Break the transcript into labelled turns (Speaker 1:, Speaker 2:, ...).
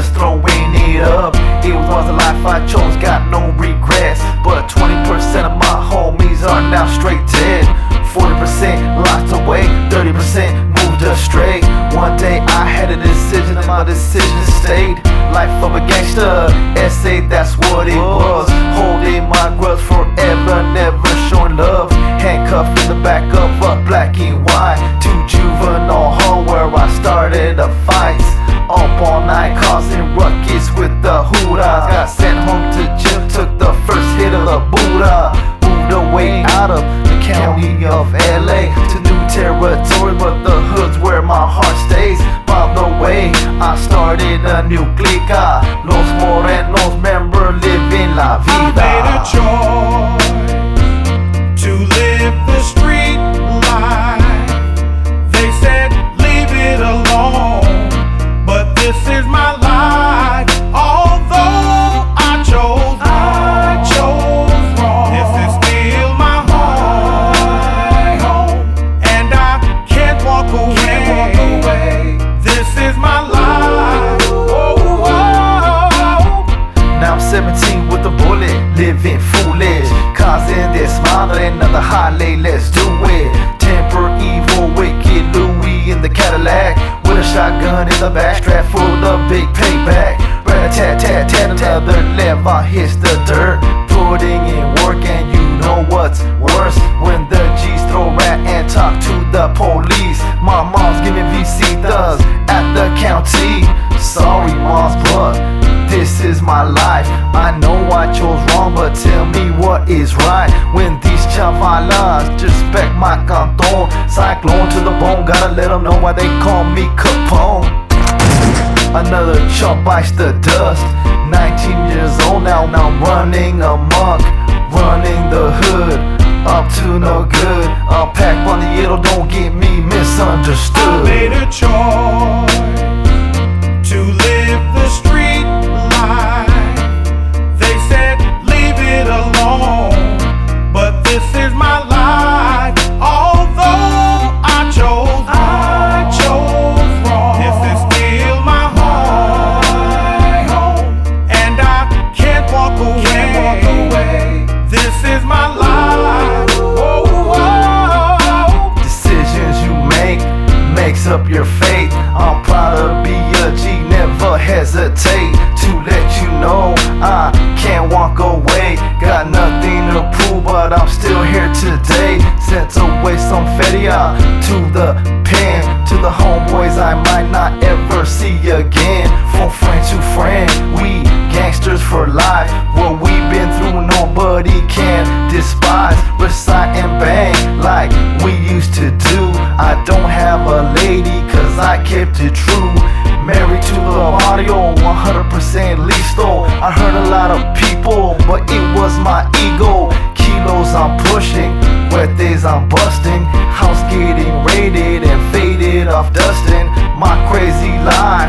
Speaker 1: just throwing it up. It was a life I chose, got no regrets. But 20% of my homies are now straight dead. 40% locked away, 30% moved astray. One day I had a decision and my decision stayed. Life of a gangster, ese, that's what it was. Holding my LA to new territory, but the hood's where my heart stays. By the way, I started a new clica. Los Morenos member living la
Speaker 2: I made a
Speaker 1: vida.
Speaker 2: choice to live the street life. They said leave it alone, but this is my life.
Speaker 1: 17 with a bullet, living foolish. Causing desmadre, another holiday, let's do it. Temper evil, wicked Louis in the Cadillac. With a shotgun in the back, strap for the big payback. Rat tat tat tat, another lever hits the dirt. But tell me what is right. When these chavalas respect my canton, cyclone to the bone, gotta let them know why they call me Capone. Another chump bites the dust. 19 years old now, now I'm running amok, running the hood. Up to no good. A pack on the yellow, don't get me misunderstood.
Speaker 2: I made a choice
Speaker 1: makes up your faith. I'm proud to be a G, never hesitate to let you know I can't walk away. Got nothing to prove, but I'm still here today. Sent away some feria to the pen, to the homeboys I I don't have a lady, cause I kept it true. Married to the audio, 100% lethal. I hurt a lot of people, but it was my ego. Kilos I'm pushing, wet days I'm busting. House getting raided and faded off dusting. My crazy life.